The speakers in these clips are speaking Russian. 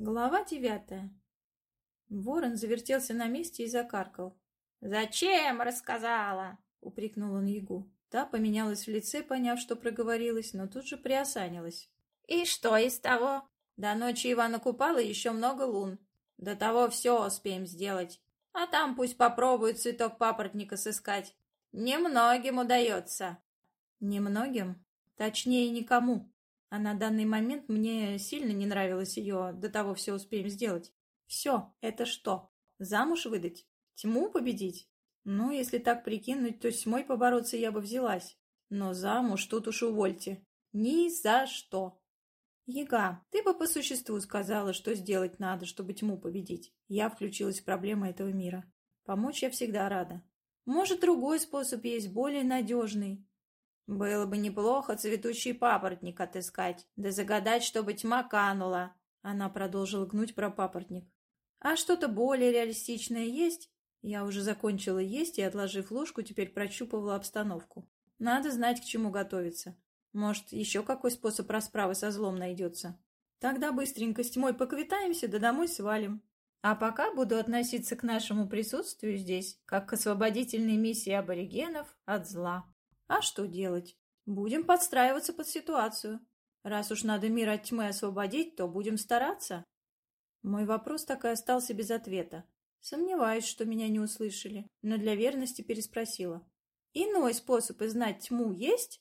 Глава девятая. Ворон завертелся на месте и закаркал. «Зачем рассказала?» — упрекнул он Ягу. Та поменялась в лице, поняв, что проговорилась, но тут же приосанилась. «И что из того? До ночи Ивана Купала еще много лун. До того все успеем сделать. А там пусть попробуют цветок папоротника сыскать. Немногим удается». «Немногим? Точнее, никому. А на данный момент мне сильно не нравилось ее «до того все успеем сделать». Все, это что? Замуж выдать? Тьму победить? Ну, если так прикинуть, то с тьмой побороться я бы взялась. Но замуж тут уж увольте. Ни за что. Ега, ты бы по существу сказала, что сделать надо, чтобы тьму победить. Я включилась в проблемы этого мира. Помочь я всегда рада. Может, другой способ есть, более надежный. Было бы неплохо цветущий папоротник отыскать, да загадать, чтобы тьма канула. Она продолжила гнуть про папоротник. А что-то более реалистичное есть? Я уже закончила есть и, отложив ложку, теперь прощупывала обстановку. Надо знать, к чему готовиться. Может, еще какой способ расправы со злом найдется. Тогда быстренько с тьмой поквитаемся, да домой свалим. А пока буду относиться к нашему присутствию здесь, как к освободительной миссии аборигенов от зла. А что делать? Будем подстраиваться под ситуацию. Раз уж надо мир от тьмы освободить, то будем стараться. Мой вопрос так и остался без ответа. Сомневаюсь, что меня не услышали, но для верности переспросила. «Иной способ изнать тьму есть?»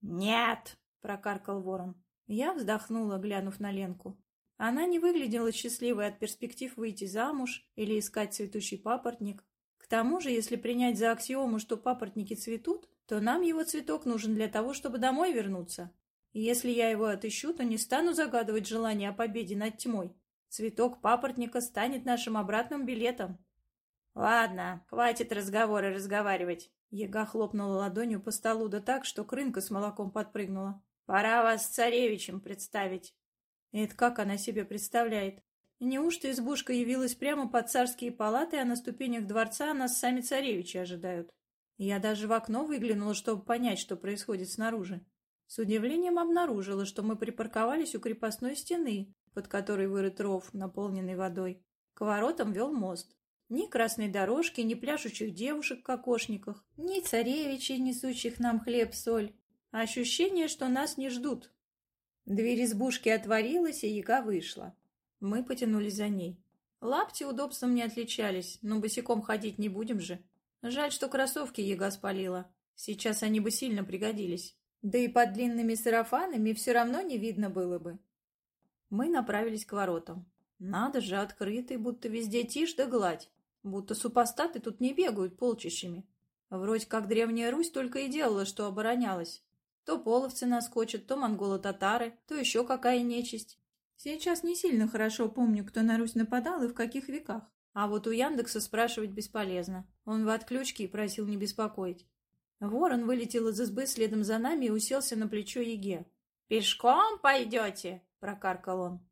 «Нет!» — прокаркал ворон. Я вздохнула, глянув на Ленку. Она не выглядела счастливой от перспектив выйти замуж или искать цветущий папоротник. К тому же, если принять за аксиому, что папоротники цветут, то нам его цветок нужен для того, чтобы домой вернуться. И если я его отыщу, то не стану загадывать желание о победе над тьмой. Цветок папоротника станет нашим обратным билетом. Ладно, хватит разговоры разговаривать. Ега хлопнула ладонью по столу да так, что крынка с молоком подпрыгнула. Пора вас царевичем представить. Это как она себе представляет? Неужто избушка явилась прямо под царские палаты, а на ступенях дворца нас сами царевичи ожидают? Я даже в окно выглянула, чтобы понять, что происходит снаружи. С удивлением обнаружила, что мы припарковались у крепостной стены, под которой вырыт ров, наполненный водой. К воротам вел мост. Ни красной дорожки, ни пляшущих девушек в кокошниках, ни царевичей, несущих нам хлеб-соль. Ощущение, что нас не ждут. Дверь избушки отворилась, и яга вышла. Мы потянулись за ней. Лапти удобством не отличались, но босиком ходить не будем же. Жаль, что кроссовки яга спалила. Сейчас они бы сильно пригодились. Да и под длинными сарафанами все равно не видно было бы. Мы направились к воротам. Надо же, открытый, будто везде тишь да гладь. Будто супостаты тут не бегают полчищами. Вроде как Древняя Русь только и делала, что оборонялась. То половцы наскочат, то монголы-татары, то еще какая нечисть. Сейчас не сильно хорошо помню, кто на Русь нападал и в каких веках. А вот у Яндекса спрашивать бесполезно. Он в отключке и просил не беспокоить. Ворон вылетел из избы следом за нами и уселся на плечо Еге. «Пешком пойдете?» — прокаркал он.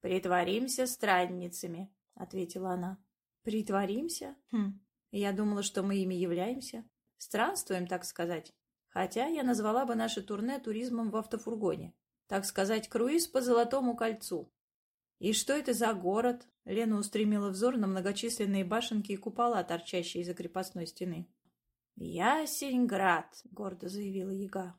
«Притворимся странницами», — ответила она. «Притворимся? Хм, я думала, что мы ими являемся. Странствуем, так сказать. Хотя я назвала бы наше турне туризмом в автофургоне. Так сказать, круиз по Золотому кольцу. «И что это за город?» Лена устремила взор на многочисленные башенки и купола, торчащие из-за крепостной стены. «Ясеньград», — гордо заявила яга.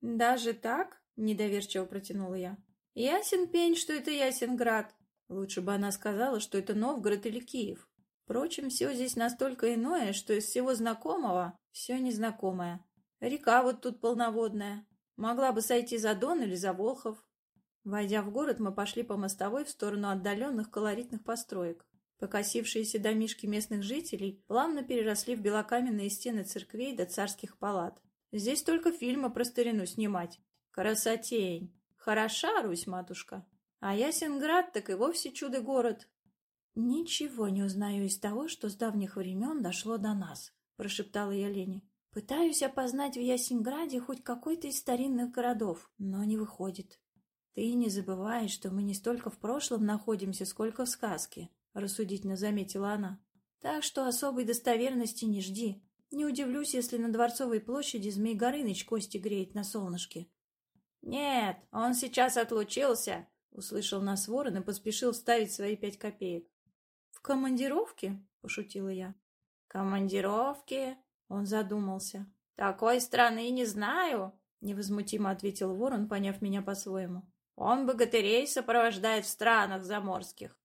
«Даже так?» — недоверчиво протянула я. «Ясен пень, что это Ясенград. Лучше бы она сказала, что это Новгород или Киев. Впрочем, все здесь настолько иное, что из всего знакомого все незнакомое. Река вот тут полноводная. Могла бы сойти за Дон или за Волхов. Войдя в город, мы пошли по мостовой в сторону отдаленных колоритных построек. Покосившиеся домишки местных жителей плавно переросли в белокаменные стены церквей до царских палат. Здесь только фильмы про старину снимать. Красотень! Хороша Русь, матушка! А Ясенград так и вовсе чудо-город. «Ничего не узнаю из того, что с давних времен дошло до нас», — прошептала я Лене. «Пытаюсь опознать в Ясенграде хоть какой-то из старинных городов, но не выходит». «Ты не забывай, что мы не столько в прошлом находимся, сколько в сказке», — рассудительно заметила она. «Так что особой достоверности не жди. Не удивлюсь, если на Дворцовой площади Змей Горыныч кости греет на солнышке». «Нет, он сейчас отлучился. — услышал нас ворон и поспешил вставить свои пять копеек. «В командировке?» — пошутила я. «Командировке?» — он задумался. «Такой страны не знаю», — невозмутимо ответил ворон, поняв меня по-своему. «Он богатырей сопровождает в странах заморских».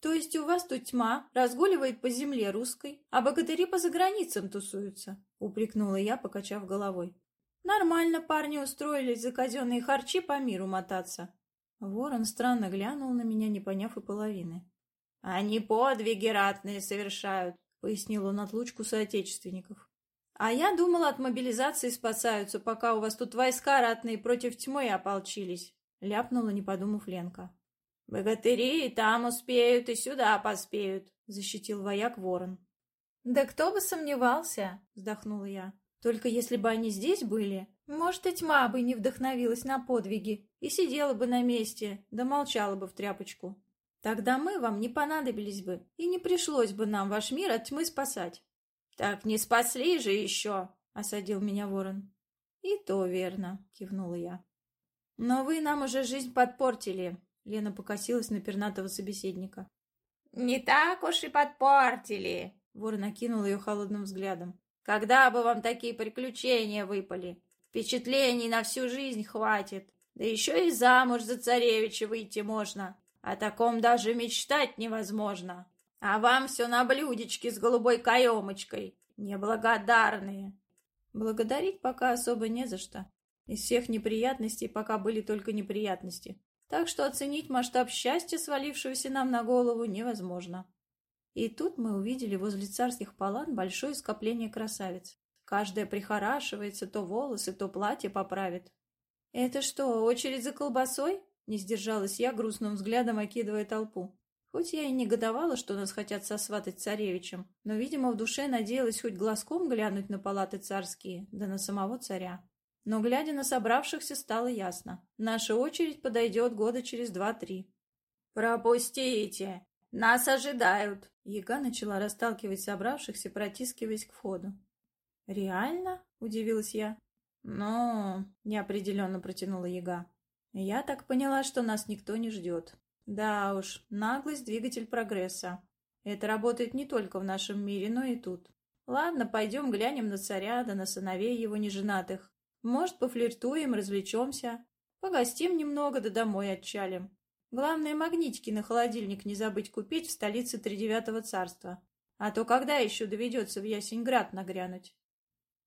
«То есть у вас тут тьма разгуливает по земле русской, а богатыри по заграницам тусуются?» — упрекнула я, покачав головой. «Нормально парни устроились за казенные харчи по миру мотаться». Ворон странно глянул на меня, не поняв и половины. «Они подвиги ратные совершают», — пояснил он отлучку соотечественников. «А я думала, от мобилизации спасаются, пока у вас тут войска ратные против тьмы ополчились», — ляпнула, не подумав Ленка. «Богатыри и там успеют, и сюда поспеют», — защитил вояк ворон. «Да кто бы сомневался», — вздохнула я. «Только если бы они здесь были, может, и тьма бы не вдохновилась на подвиги и сидела бы на месте, да молчала бы в тряпочку. Тогда мы вам не понадобились бы, и не пришлось бы нам ваш мир от тьмы спасать. — Так не спасли же еще, — осадил меня ворон. — И то верно, — кивнула я. — Но вы нам уже жизнь подпортили, — Лена покосилась на пернатого собеседника. — Не так уж и подпортили, — ворон окинул ее холодным взглядом. — Когда бы вам такие приключения выпали? Впечатлений на всю жизнь хватит. Да еще и замуж за царевича выйти можно. О таком даже мечтать невозможно. А вам все на блюдечке с голубой каемочкой. Неблагодарные. Благодарить пока особо не за что. Из всех неприятностей пока были только неприятности. Так что оценить масштаб счастья, свалившегося нам на голову, невозможно. И тут мы увидели возле царских палат большое скопление красавиц. Каждая прихорашивается, то волосы, то платье поправит. «Это что, очередь за колбасой?» Не сдержалась я, грустным взглядом окидывая толпу. Хоть я и негодовала, что нас хотят сосватать царевичем, но, видимо, в душе надеялась хоть глазком глянуть на палаты царские, да на самого царя. Но, глядя на собравшихся, стало ясно. Наша очередь подойдет года через два-три. «Пропустите! Нас ожидают!» Яга начала расталкивать собравшихся, протискиваясь к входу. «Реально?» — удивилась я. «Ну...» — неопределенно протянула Яга. Я так поняла, что нас никто не ждет. Да уж, наглость — двигатель прогресса. Это работает не только в нашем мире, но и тут. Ладно, пойдем глянем на царя, да на сыновей его неженатых. Может, пофлиртуем, развлечемся. Погостим немного, да домой отчалим. Главное, магнитики на холодильник не забыть купить в столице Тридевятого царства. А то когда еще доведется в Ясеньград нагрянуть?